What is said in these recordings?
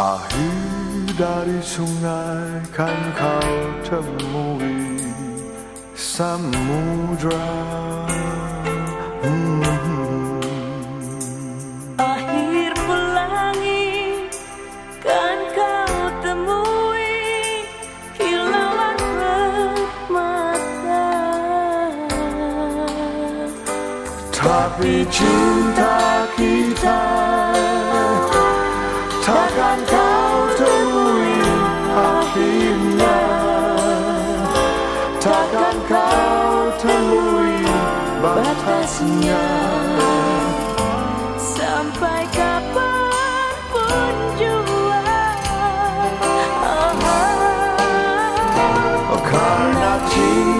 Akhir dari sungai kan kau temui samudra hmm. Akhir pelangi kan kau temui kilauan permata Tapi cinta temui batasnya. Sampai kapan pun jua oh, karena cinta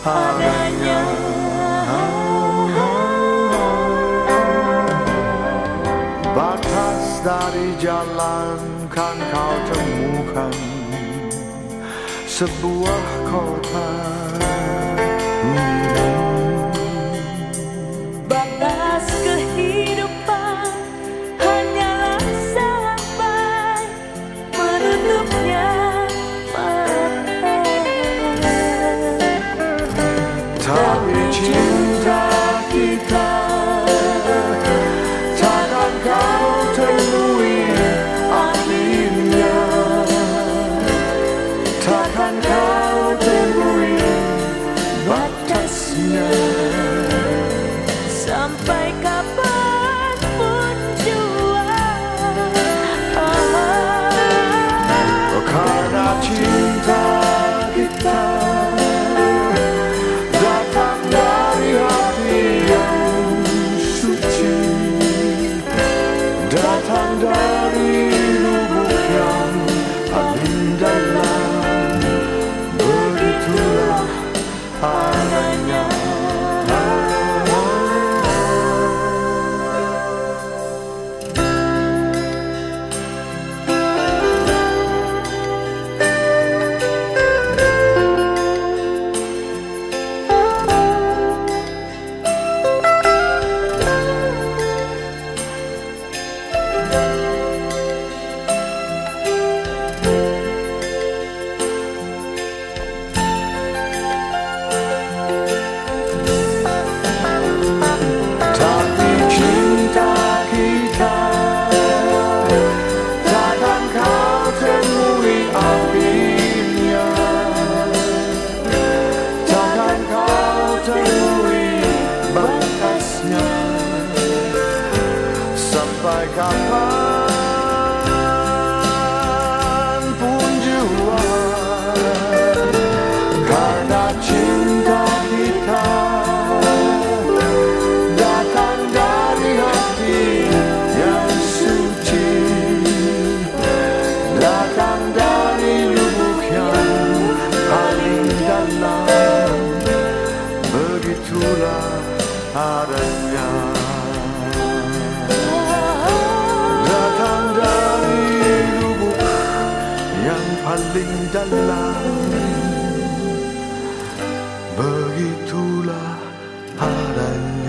adanya batas dari jalan kan kau temukan sebuah kota. Batas tapi cinta adanya Sampai yang paling dalam. Begitulah adanya